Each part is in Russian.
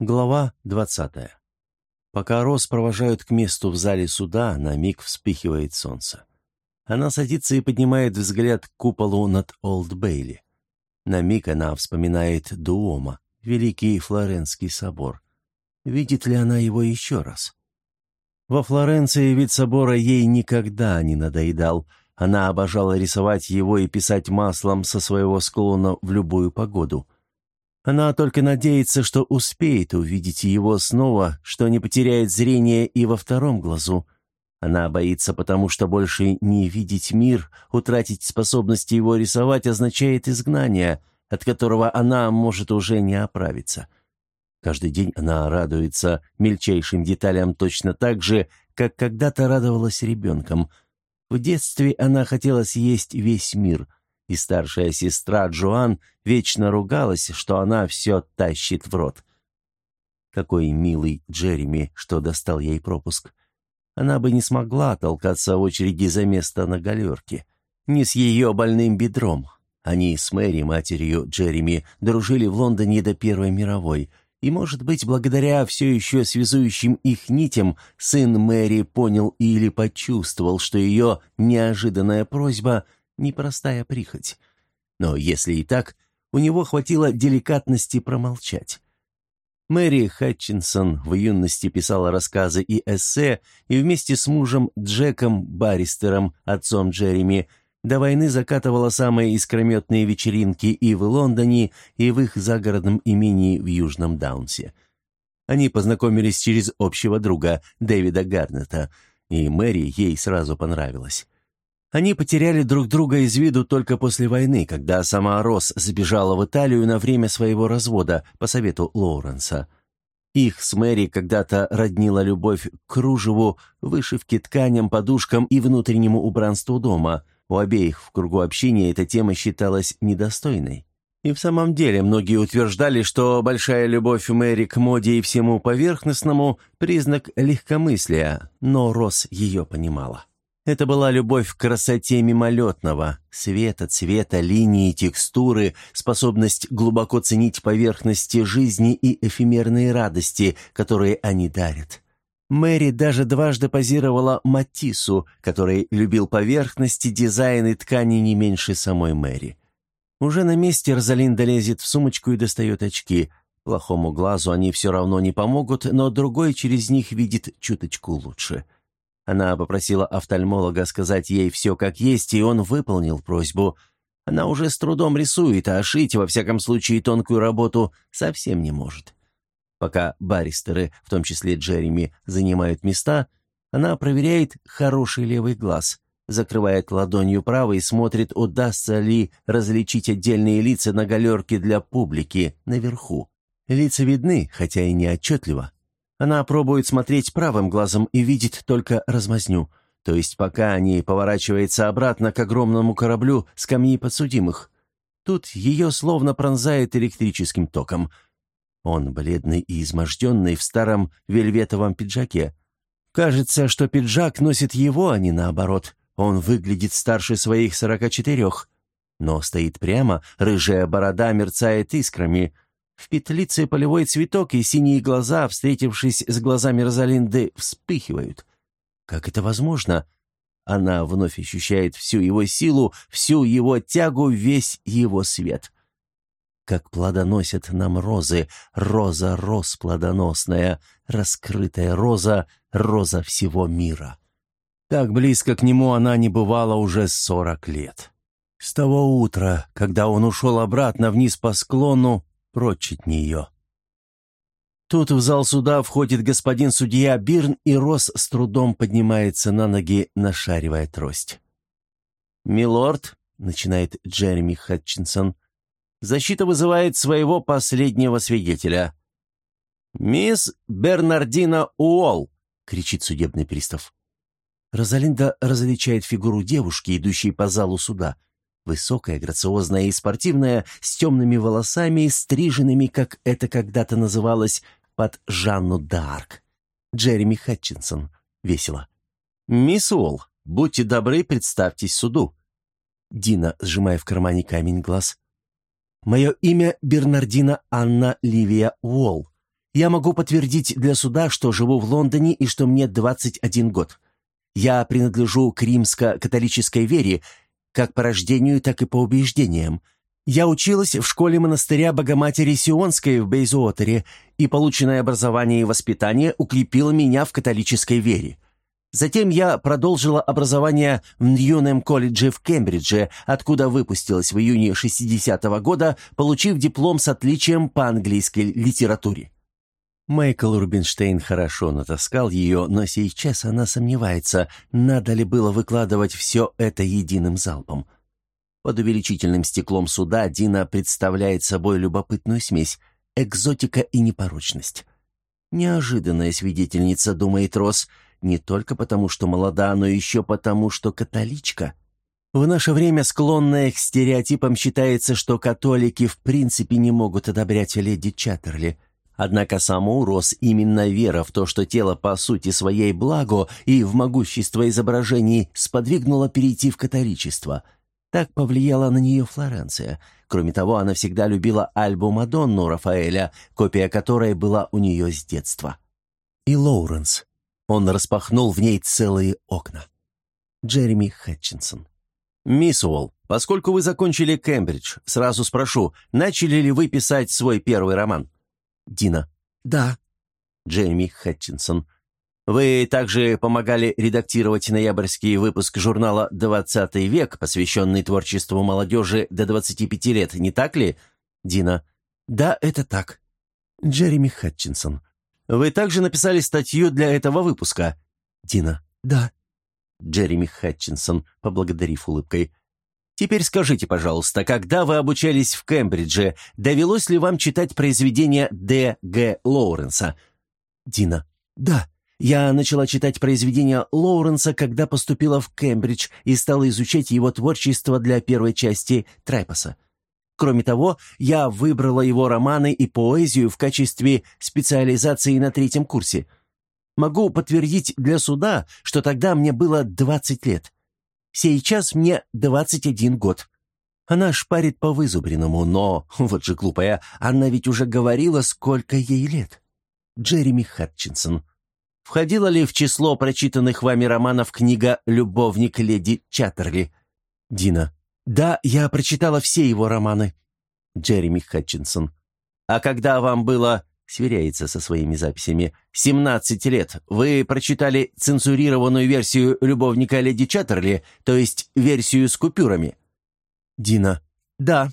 Глава 20. Пока Рос провожают к месту в зале суда, на миг вспыхивает солнце. Она садится и поднимает взгляд к куполу над Олд Бейли. На миг она вспоминает Дуома, Великий Флоренский собор. Видит ли она его еще раз? Во Флоренции вид собора ей никогда не надоедал. Она обожала рисовать его и писать маслом со своего склона в любую погоду – она только надеется, что успеет увидеть его снова, что не потеряет зрение и во втором глазу. Она боится, потому что больше не видеть мир, утратить способности его рисовать означает изгнание, от которого она может уже не оправиться. Каждый день она радуется мельчайшим деталям точно так же, как когда-то радовалась ребенком. В детстве она хотела съесть весь мир — и старшая сестра Джоан вечно ругалась, что она все тащит в рот. Какой милый Джереми, что достал ей пропуск. Она бы не смогла толкаться в очереди за место на галерке. Не с ее больным бедром. Они с Мэри, матерью Джереми, дружили в Лондоне до Первой мировой, и, может быть, благодаря все еще связующим их нитям, сын Мэри понял или почувствовал, что ее неожиданная просьба — непростая прихоть. Но если и так, у него хватило деликатности промолчать. Мэри Хатчинсон в юности писала рассказы и эссе, и вместе с мужем Джеком Баристером, отцом Джереми, до войны закатывала самые искрометные вечеринки и в Лондоне, и в их загородном имении в Южном Даунсе. Они познакомились через общего друга, Дэвида Гарнета, и Мэри ей сразу понравилась. Они потеряли друг друга из виду только после войны, когда сама Росс забежала в Италию на время своего развода по совету Лоуренса. Их с Мэри когда-то роднила любовь к кружеву, вышивке, тканям, подушкам и внутреннему убранству дома. У обеих в кругу общения эта тема считалась недостойной. И в самом деле многие утверждали, что большая любовь Мэри к моде и всему поверхностному – признак легкомыслия, но Росс ее понимала. Это была любовь к красоте мимолетного, света, цвета, линии, текстуры, способность глубоко ценить поверхности жизни и эфемерные радости, которые они дарят. Мэри даже дважды позировала Матису, который любил поверхности, дизайн и ткани не меньше самой Мэри. Уже на месте Розалинда лезет в сумочку и достает очки. Плохому глазу они все равно не помогут, но другой через них видит чуточку лучше — она попросила офтальмолога сказать ей все как есть, и он выполнил просьбу. Она уже с трудом рисует, а шить, во всяком случае, тонкую работу совсем не может. Пока баристеры, в том числе Джереми, занимают места, она проверяет хороший левый глаз, закрывает ладонью правый и смотрит, удастся ли различить отдельные лица на галерке для публики наверху. Лица видны, хотя и не отчетливо. Она пробует смотреть правым глазом и видит только размазню, то есть пока не поворачивается обратно к огромному кораблю скамьи подсудимых. Тут ее словно пронзает электрическим током. Он бледный и изможденный в старом вельветовом пиджаке. Кажется, что пиджак носит его, а не наоборот. Он выглядит старше своих сорока четырех. Но стоит прямо, рыжая борода мерцает искрами — в петлице полевой цветок и синие глаза, встретившись с глазами Розалинды, вспыхивают. Как это возможно? Она вновь ощущает всю его силу, всю его тягу, весь его свет. Как плодоносят нам розы, роза роз плодоносная, раскрытая роза, роза всего мира. Так близко к нему она не бывала уже сорок лет. С того утра, когда он ушел обратно вниз по склону, прочь от нее. Тут в зал суда входит господин судья Бирн, и Рос с трудом поднимается на ноги, нашаривая трость. «Милорд», — начинает Джереми Хатчинсон, — «защита вызывает своего последнего свидетеля». «Мисс Бернардина Уолл», — кричит судебный пристав. Розалинда различает фигуру девушки, идущей по залу суда — Высокая, грациозная и спортивная, с темными волосами, стриженными, как это когда-то называлось, под Жанну Д'Арк. Джереми Хатчинсон. Весело. «Мисс Уолл, будьте добры, представьтесь суду». Дина, сжимая в кармане камень глаз. «Мое имя Бернардина Анна Ливия Уолл. Я могу подтвердить для суда, что живу в Лондоне и что мне 21 год. Я принадлежу к римско-католической вере, как по рождению, так и по убеждениям. Я училась в школе монастыря Богоматери Сионской в Бейзуотере, и полученное образование и воспитание укрепило меня в католической вере. Затем я продолжила образование в Ньюнем колледже в Кембридже, откуда выпустилась в июне 60-го года, получив диплом с отличием по английской литературе. Майкл Рубинштейн хорошо натаскал ее, но сейчас она сомневается, надо ли было выкладывать все это единым залпом. Под увеличительным стеклом суда Дина представляет собой любопытную смесь – экзотика и непорочность. Неожиданная свидетельница, думает Росс, не только потому, что молода, но еще потому, что католичка. В наше время склонная к стереотипам считается, что католики в принципе не могут одобрять леди Чаттерли. Однако саму Росс именно вера в то, что тело по сути своей благо и в могущество изображений сподвигнула перейти в католичество – так повлияла на нее Флоренция. Кроме того, она всегда любила альбу «Мадонну» Рафаэля, копия которой была у нее с детства. И Лоуренс. Он распахнул в ней целые окна. Джереми Хэтчинсон. «Мисс Уолл, поскольку вы закончили Кембридж, сразу спрошу, начали ли вы писать свой первый роман?» Дина. «Да». Джереми Хэтчинсон. Вы также помогали редактировать ноябрьский выпуск журнала «Двадцатый век», посвященный творчеству молодежи до 25 лет, не так ли? Дина. Да, это так. Джереми Хатчинсон. Вы также написали статью для этого выпуска? Дина. Да. Джереми Хатчинсон, поблагодарив улыбкой. Теперь скажите, пожалуйста, когда вы обучались в Кембридже, довелось ли вам читать произведения Д. Г. Лоуренса? Дина. Да. Я начала читать произведения Лоуренса, когда поступила в Кембридж и стала изучать его творчество для первой части Трайпаса. Кроме того, я выбрала его романы и поэзию в качестве специализации на третьем курсе. Могу подтвердить для суда, что тогда мне было 20 лет. Сейчас мне 21 год. Она шпарит по вызубренному, но, вот же глупая, она ведь уже говорила, сколько ей лет. Джереми Хатчинсон Входила ли в число прочитанных вами романов книга «Любовник леди Чаттерли»? Дина. Да, я прочитала все его романы. Джереми Хатчинсон. А когда вам было, сверяется со своими записями, 17 лет, вы прочитали цензурированную версию «Любовника леди Чаттерли», то есть версию с купюрами? Дина. Да.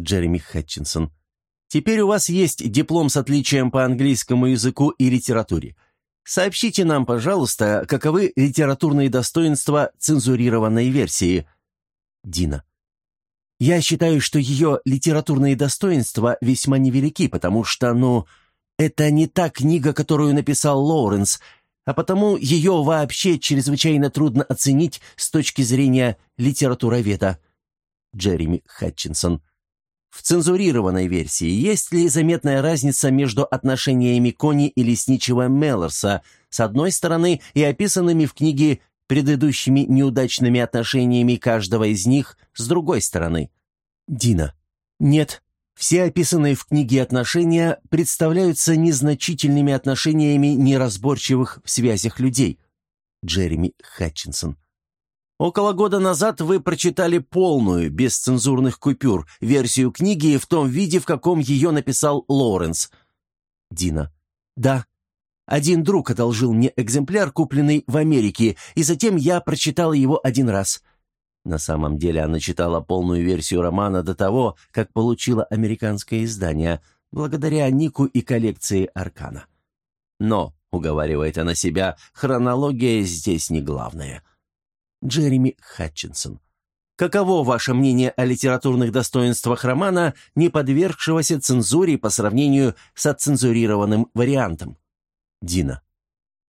Джереми Хатчинсон. Теперь у вас есть диплом с отличием по английскому языку и литературе. Сообщите нам, пожалуйста, каковы литературные достоинства цензурированной версии. Дина. Я считаю, что ее литературные достоинства весьма невелики, потому что, ну, это не та книга, которую написал Лоуренс, а потому ее вообще чрезвычайно трудно оценить с точки зрения литературоведа. Джереми Хатчинсон. В цензурированной версии есть ли заметная разница между отношениями Кони и лесничего Меллорса с одной стороны и описанными в книге предыдущими неудачными отношениями каждого из них с другой стороны? Дина. Нет. Все описанные в книге отношения представляются незначительными отношениями неразборчивых в связях людей. Джереми Хатчинсон. Около года назад вы прочитали полную, без цензурных купюр, версию книги в том виде, в каком ее написал Лоуренс. Дина. Да. Один друг одолжил мне экземпляр, купленный в Америке, и затем я прочитала его один раз. На самом деле она читала полную версию романа до того, как получила американское издание, благодаря Нику и коллекции Аркана. Но, уговаривает она себя, хронология здесь не главная. Джереми Хатчинсон. Каково ваше мнение о литературных достоинствах романа, не подвергшегося цензуре по сравнению с отцензурированным вариантом? Дина.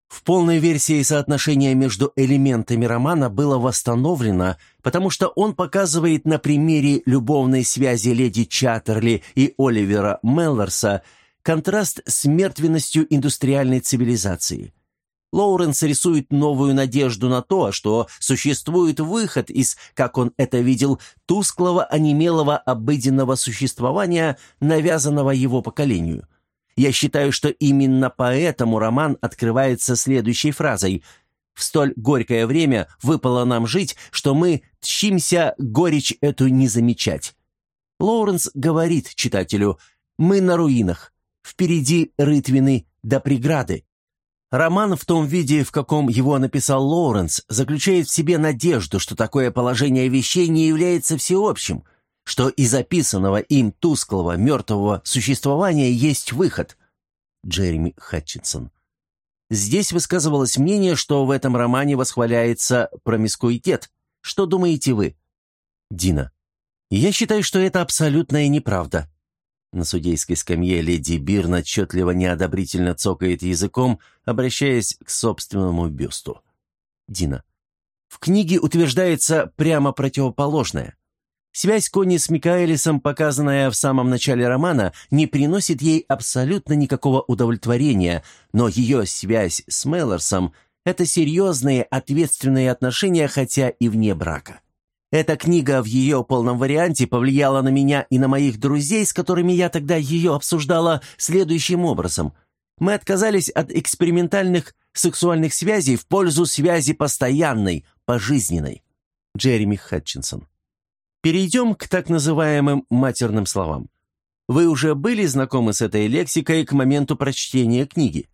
В полной версии соотношение между элементами романа было восстановлено, потому что он показывает на примере любовной связи леди Чаттерли и Оливера Меллорса контраст с мертвенностью индустриальной цивилизации – Лоуренс рисует новую надежду на то, что существует выход из, как он это видел, тусклого, онемелого обыденного существования, навязанного его поколению. Я считаю, что именно поэтому роман открывается следующей фразой «В столь горькое время выпало нам жить, что мы тщимся горечь эту не замечать». Лоуренс говорит читателю «Мы на руинах, впереди рытвины до преграды». Роман в том виде, в каком его написал Лоуренс, заключает в себе надежду, что такое положение вещей не является всеобщим, что из записанного им тусклого, мертвого существования есть выход. Джереми Хатчинсон. Здесь высказывалось мнение, что в этом романе восхваляется промискуитет. Что думаете вы? Дина. Я считаю, что это абсолютная неправда. На судейской скамье леди Бирн отчетливо неодобрительно цокает языком, обращаясь к собственному бюсту. Дина. В книге утверждается прямо противоположное. Связь Кони с Микаэлисом, показанная в самом начале романа, не приносит ей абсолютно никакого удовлетворения, но ее связь с Меллорсом – это серьезные, ответственные отношения, хотя и вне брака. Эта книга в ее полном варианте повлияла на меня и на моих друзей, с которыми я тогда ее обсуждала следующим образом. Мы отказались от экспериментальных сексуальных связей в пользу связи постоянной, пожизненной. Джереми Хатчинсон. Перейдем к так называемым матерным словам. Вы уже были знакомы с этой лексикой к моменту прочтения книги?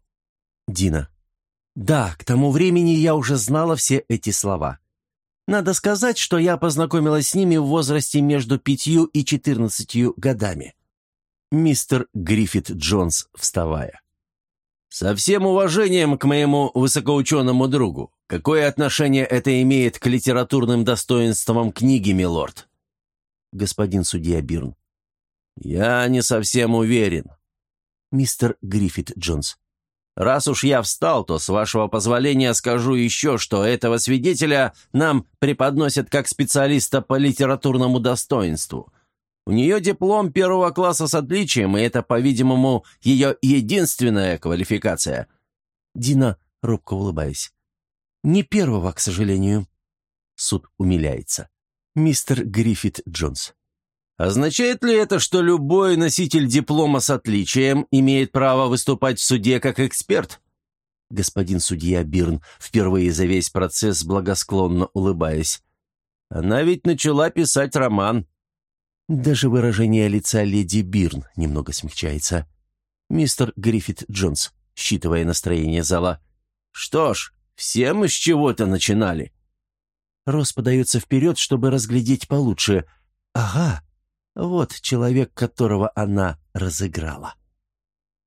Дина. Да, к тому времени я уже знала все эти слова. Надо сказать, что я познакомилась с ними в возрасте между пятью и четырнадцатью годами. Мистер Гриффит Джонс, вставая. «Со всем уважением к моему высокоученому другу, какое отношение это имеет к литературным достоинствам книги, милорд?» Господин судья Бирн. «Я не совсем уверен». Мистер Гриффит Джонс. Раз уж я встал, то, с вашего позволения, скажу еще, что этого свидетеля нам преподносят как специалиста по литературному достоинству. У нее диплом первого класса с отличием, и это, по-видимому, ее единственная квалификация». Дина, робко улыбаясь. «Не первого, к сожалению». Суд умиляется. Мистер Гриффит Джонс. Означает ли это, что любой носитель диплома с отличием имеет право выступать в суде как эксперт? Господин судья Бирн, впервые за весь процесс благосклонно улыбаясь. Она ведь начала писать роман. Даже выражение лица леди Бирн немного смягчается. Мистер Гриффит Джонс, считывая настроение зала. «Что ж, все мы с чего-то начинали». Рос подается вперед, чтобы разглядеть получше. «Ага, вот человек, которого она разыграла.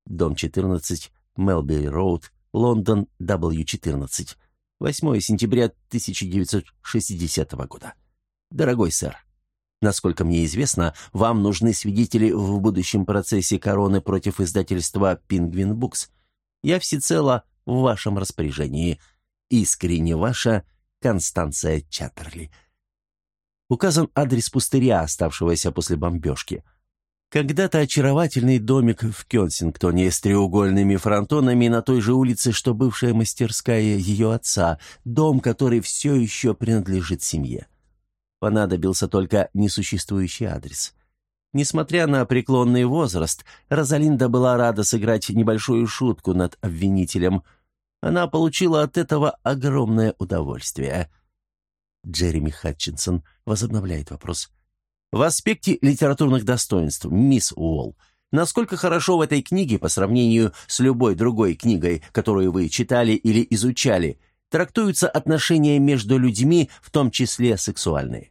Дом 14, Мелби Роуд, Лондон, W14. 8 сентября 1960 года. Дорогой сэр, насколько мне известно, вам нужны свидетели в будущем процессе короны против издательства «Пингвин Букс». Я всецело в вашем распоряжении. Искренне ваша Констанция Чаттерли. Указан адрес пустыря, оставшегося после бомбежки. Когда-то очаровательный домик в Кенсингтоне с треугольными фронтонами на той же улице, что бывшая мастерская ее отца, дом, который все еще принадлежит семье. Понадобился только несуществующий адрес. Несмотря на преклонный возраст, Розалинда была рада сыграть небольшую шутку над обвинителем. Она получила от этого огромное удовольствие – Джереми Хатчинсон возобновляет вопрос. В аспекте литературных достоинств, мисс Уолл, насколько хорошо в этой книге по сравнению с любой другой книгой, которую вы читали или изучали, трактуются отношения между людьми, в том числе сексуальные?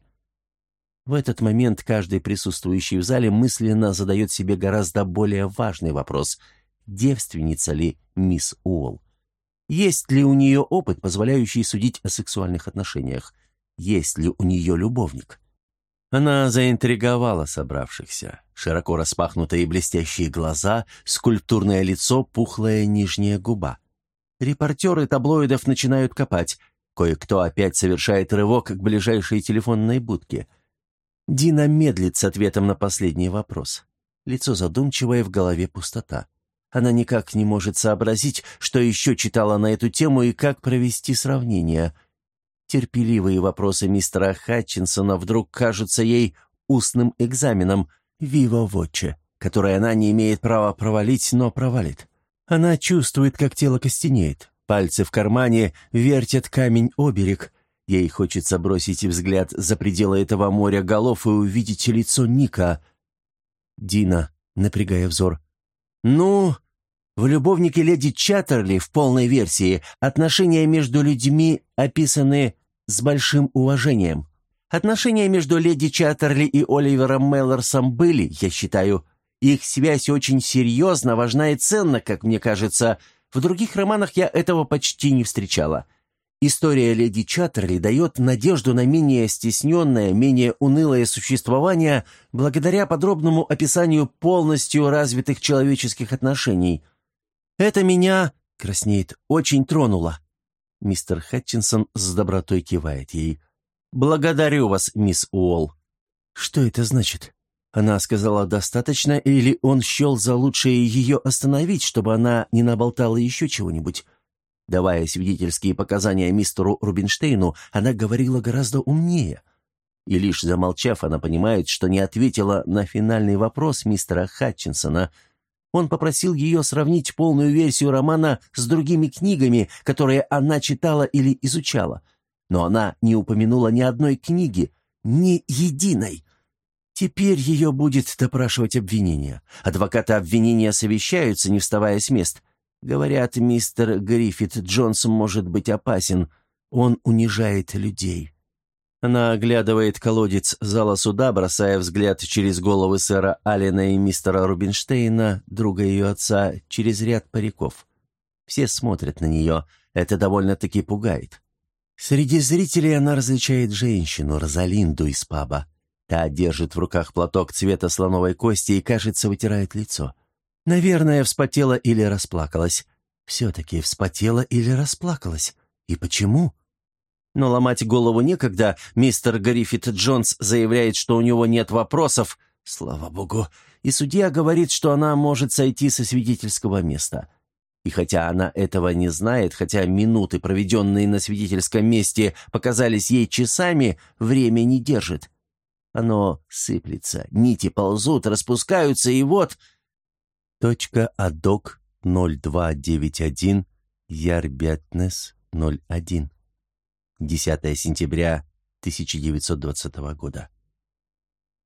В этот момент каждый присутствующий в зале мысленно задает себе гораздо более важный вопрос – девственница ли мисс Уолл? Есть ли у нее опыт, позволяющий судить о сексуальных отношениях? есть ли у нее любовник. Она заинтриговала собравшихся. Широко распахнутые блестящие глаза, скульптурное лицо, пухлая нижняя губа. Репортеры таблоидов начинают копать. Кое-кто опять совершает рывок к ближайшей телефонной будке. Дина медлит с ответом на последний вопрос. Лицо задумчивое, в голове пустота. Она никак не может сообразить, что еще читала на эту тему и как провести сравнение – Терпеливые вопросы мистера Хатчинсона вдруг кажутся ей устным экзаменом «Вива Вотче», которое она не имеет права провалить, но провалит. Она чувствует, как тело костенеет. Пальцы в кармане вертят камень оберег. Ей хочется бросить взгляд за пределы этого моря голов и увидеть лицо Ника. Дина, напрягая взор. «Ну, в «Любовнике леди Чаттерли» в полной версии отношения между людьми описаны с большим уважением. Отношения между леди Чаттерли и Оливером Меллорсом были, я считаю. Их связь очень серьезна, важна и ценна, как мне кажется. В других романах я этого почти не встречала. История леди Чаттерли дает надежду на менее стесненное, менее унылое существование благодаря подробному описанию полностью развитых человеческих отношений. Это меня, краснеет, очень тронуло. Мистер Хатчинсон с добротой кивает ей. «Благодарю вас, мисс Уолл». «Что это значит?» Она сказала «достаточно» или он счел за лучшее ее остановить, чтобы она не наболтала еще чего-нибудь? Давая свидетельские показания мистеру Рубинштейну, она говорила гораздо умнее. И лишь замолчав, она понимает, что не ответила на финальный вопрос мистера Хатчинсона. Он попросил ее сравнить полную версию романа с другими книгами, которые она читала или изучала – но она не упомянула ни одной книги, ни единой. Теперь ее будет допрашивать обвинение. Адвокаты обвинения совещаются, не вставая с мест. Говорят, мистер Гриффит Джонс может быть опасен. Он унижает людей. Она оглядывает колодец зала суда, бросая взгляд через головы сэра Аллена и мистера Рубинштейна, друга ее отца, через ряд париков. Все смотрят на нее. Это довольно-таки пугает. Среди зрителей она различает женщину, Розалинду из паба. Та держит в руках платок цвета слоновой кости и, кажется, вытирает лицо. Наверное, вспотела или расплакалась. Все-таки вспотела или расплакалась. И почему? Но ломать голову некогда. Мистер Гарифит Джонс заявляет, что у него нет вопросов. Слава богу. И судья говорит, что она может сойти со свидетельского места. И хотя она этого не знает, хотя минуты, проведенные на свидетельском месте, показались ей часами, время не держит. Оно сыплется, нити ползут, распускаются, и вот... Адок 0291, Ярбятнес 01. 10 сентября 1920 года.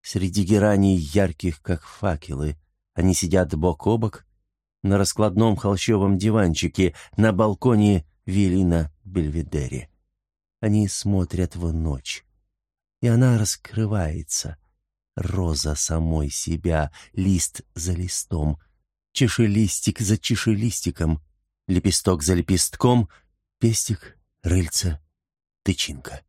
Среди гераний ярких, как факелы, они сидят бок о бок, на раскладном холщовом диванчике на балконе Велина Бельведере. Они смотрят в ночь. И она раскрывается. Роза самой себя, лист за листом, чешелистик за чешелистиком, лепесток за лепестком, пестик, рыльце, тычинка.